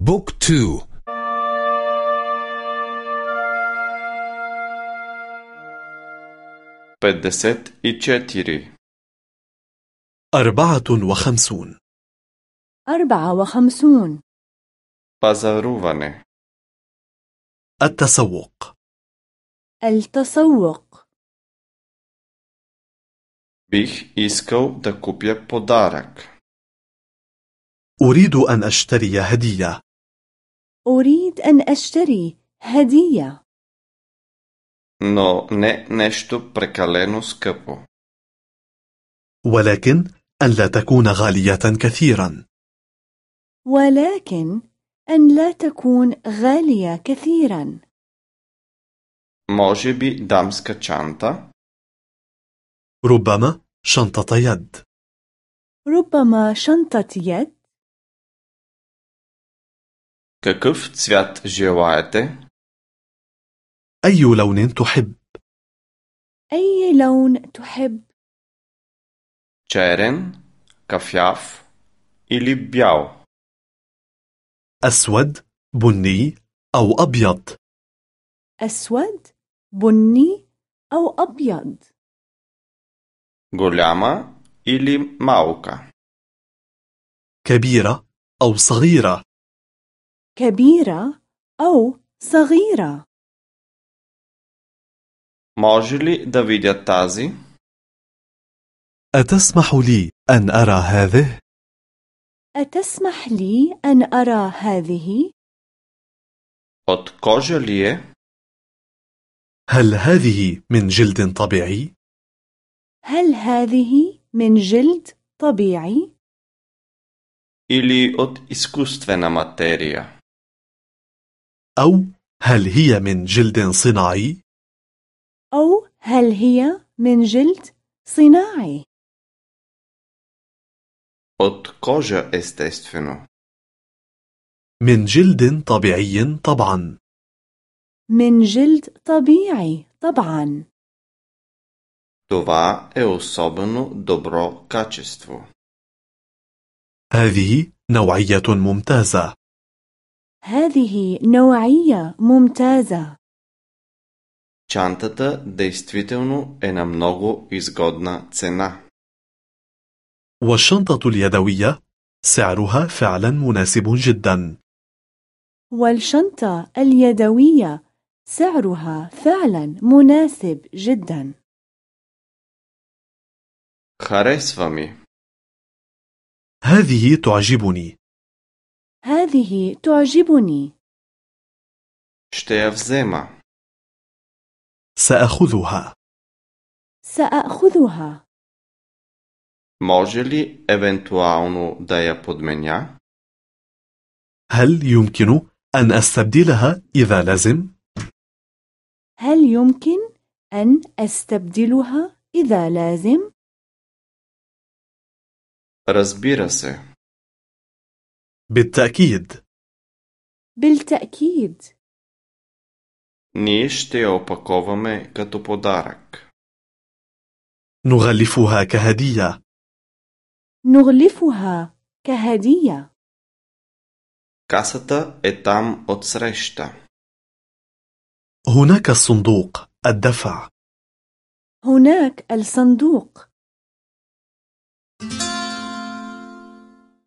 Book two. петдесет и четири أربعة وخمسون. أربعة وخمسون. пазаруване التسوق. التسوق. Бих искал да купя подарък أريد أن أشتري هدية. أريد أن أشتري هدية Но не нещо прекалено скъпо. ولكن أن لا تكون غالية كثيرا ولكن أن لا تكون غالية كثيرا Може би дамска чанта? ربما شنطة يد ربما شنطة يد Какъв цвят желаете? أي لون تحب أي لون تحب Черен, кафяв или бял? أسود بني أو أبيض أسود بني أو أبيض Голяма или малка? كبيرة أو صغيرة كبيرة أو صغيرة Може ли да видя тази? أتسمح لي أن أرى هذه؟ أتسمح لي أن أرى هذه؟ От кожа ли е? هل هذه من جلد طبيعي؟ هل هذه من جلد طبيعي؟ Или от изкуствена материя? أو هل هي من جلد صناعي؟ أو هل هي من جلد صناعي؟ От кожа естествено. من جلد طبيعي طبعا من جلد طبيعي طبعا Това е особено добро качество. هذه نوعية ممتازة هذه نوعية ممتازة Чантата действително е на много изгодна цена. والشنطة اليدوية سعرها فعلا مناسب جدا والشنطة اليدوية سعرها فعلا مناسب جدا Харесва ми. هذه تعجبني هذه تعجبني Ще я взема. سأخذها سأخذها Може ли евентуално да я подменя? هل يمكن أن أستبدلها إذا لازم؟ هل يمكن أن أستبدلها إذا لازم؟ Разбира се. بالتأكيد بالتأكيد Ние ще я опаковаме като подарък. نغلفها كهدية نغلفها كهدية Касата е там отсреща. هناك الصندوق الدفع هناك الصندوق